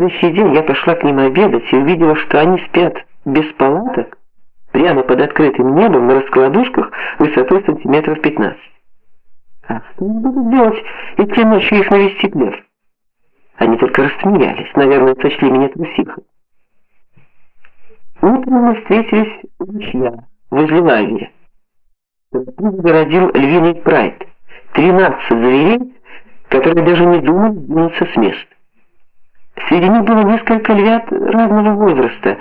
следующий день я пошла к ним обедать и увидела, что они спят без палаток, прямо под открытым небом на раскладушках высотой сантиметров 15. А что они будут делать, идти ночью их навестить лев? Они только рассмеялись, наверное, сочли меня трусихой. Утром мы встретились у ручья, возле лагеря. Загородил львиный прайд. Тринадцать зверей, которые даже не думали сдвинуться с места. Среди них было несколько львят разного возраста.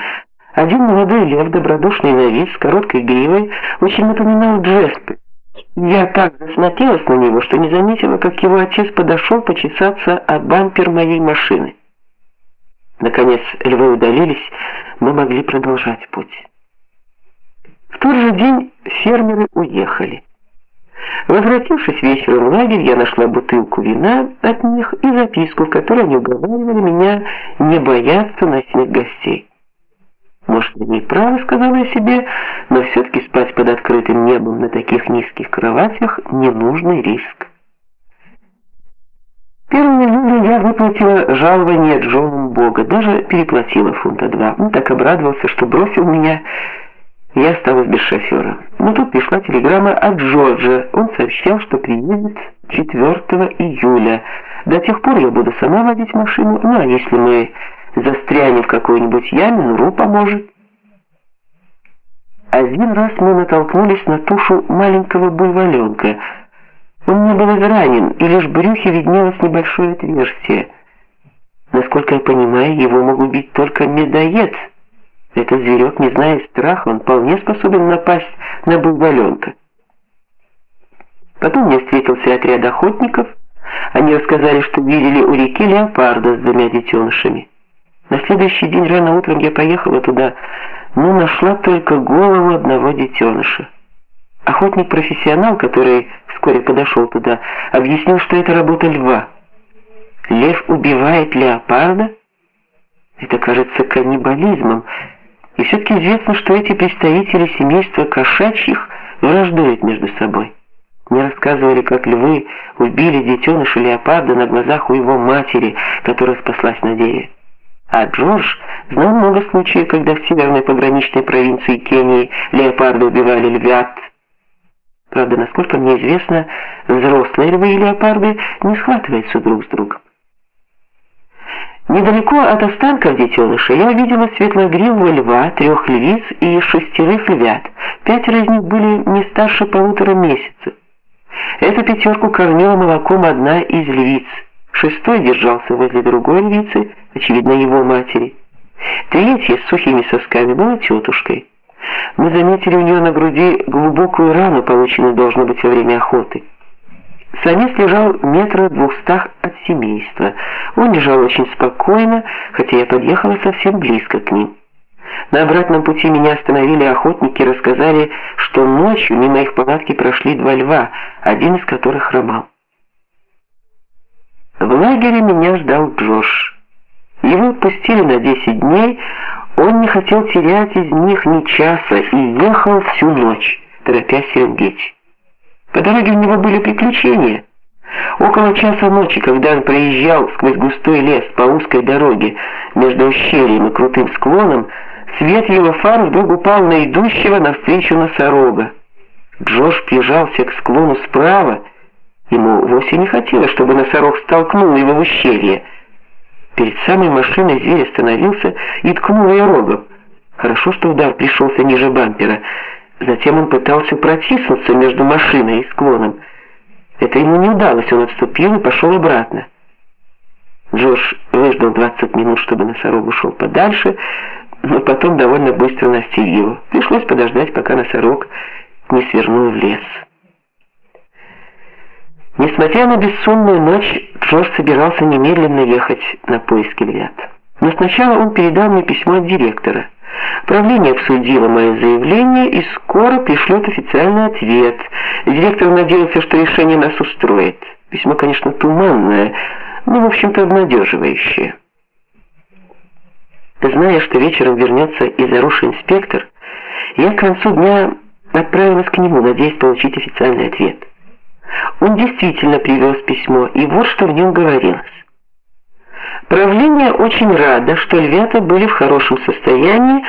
Один молодой лев, добродушный на вид, с короткой гривой, очень напоминал Джеспы. Я так засмотрелась на него, что не заметила, как его отец подошел почесаться о бампер моей машины. Наконец львы удалились, мы могли продолжать путь. В тот же день фермеры уехали. Возвратившись вечером в лагерь, я нашла бутылку вина от них и записку, в которой они уговаривали меня не бояться ночных гостей. Может, они правы, сказала я себе, но все таки спать под открытым небом на таких низких кроватях ненужный риск. 1 июля я выплатила жалование Джону Бога, даже переплатила фунта два. Он так обрадовался, что бросил меня я осталась без шофера. Но тут пришла телеграмма от Джорджа. Он сообщал, что приедет 4 июля. До тех пор я буду сама водить машину. Ну а если мы застрянем в какой-нибудь яме, Нуру поможет. Один раз мы натолкнулись на тушу маленького буйволенка. Он не был изранен, и лишь в брюхе виднелось небольшое отверстие. Насколько я понимаю, его мог убить только медоед. Этот зверек, не зная страха, он вполне способен напасть на буйволенка. Потом мне встретился отряд охотников. Они рассказали, что видели у реки леопарда с двумя детенышами. На следующий день рано утром я поехала туда, но нашла только голову одного детеныша. Охотник-профессионал, который вскоре подошел туда, объяснил, что это работа льва. Лев убивает леопарда? Это кажется каннибализмом. И все таки известно, что эти представители семейства кошачьих враждуют между собой. Мне рассказывали, как львы убили детеныша леопарда на глазах у его матери, которая спаслась на дереве. А Джордж знал много случаев, когда в северной пограничной провинции Кении леопарды убивали львят. Правда, насколько мне известно, взрослые львы и леопарды не схватываются друг с другом. Недалеко от останков детеныша я увидела светлогривого льва, трех львиц и шестерых львят. Пятеро из них были не старше полутора месяцев. Эту пятерку кормила молоком одна из львиц. Шестой держался возле другой львицы, очевидно, его матери. Третья с сухими сосками была тетушкой. Мы заметили у нее на груди глубокую рану, полученную должно быть во время охоты. Самец лежал метра двухстах от семейства. Он лежал очень спокойно, хотя я подъехала совсем близко к ним. На обратном пути меня остановили охотники и рассказали, что ночью мимо их палатки прошли два льва, один из которых хромал. В лагере меня ждал Джош. Его отпустили на 10 дней. Он не хотел терять из них ни часа и ехал всю ночь, торопясь в Серенгети. По дороге у него были приключения. Около часа ночи, когда он проезжал сквозь густой лес по узкой дороге между ущельем и крутым склоном, свет его фар вдруг упал на идущего навстречу носорога. Джош прижался к склону справа. Ему вовсе не хотелось, чтобы носорог столкнул его в ущелье. Перед самой машиной зверь остановился и ткнул ее рогом. Хорошо, что удар пришелся ниже бампера. Затем он пытался протиснуться между машиной и склоном. Это ему не удалось, он отступил и пошел обратно. Джош выждал 20 минут, чтобы носорог ушел подальше, но потом довольно быстро настиг его. Пришлось подождать, пока носорог не свернул в лес. Несмотря на бессонную ночь, Джош собирался немедленно ехать на поиски львят. Но сначала он передал мне письмо от директора. Правление обсудило мое заявление и скоро пришлет официальный ответ. Директор надеялся, что решение нас устроит. Письмо, конечно, туманное, но в общем-то обнадеживающее. Зная, что вечером вернется и заросший инспектор, я к концу дня отправилась к нему, надеясь получить официальный ответ. Он действительно привез письмо, и вот что в нем говорилось. Правление очень радо, что львята были в хорошем состоянии,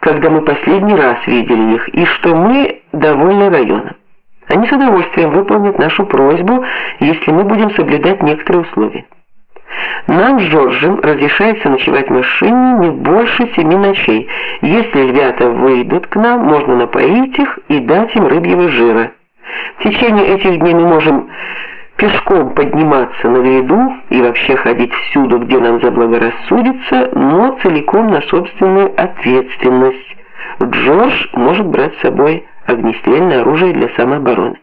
когда мы последний раз видели их, и что мы довольны районом. Они с удовольствием выполнят нашу просьбу, если мы будем соблюдать некоторые условия. Нам с Жоржем разрешается ночевать в машине не больше семи ночей. Если львята выйдут к нам, можно напоить их и дать им рыбьего жира. В течение этих дней мы можем пешком подниматься на гряду и вообще ходить всюду, где нам заблагорассудится, но целиком на собственную ответственность. Джордж может брать с собой огнестрельное оружие для самообороны.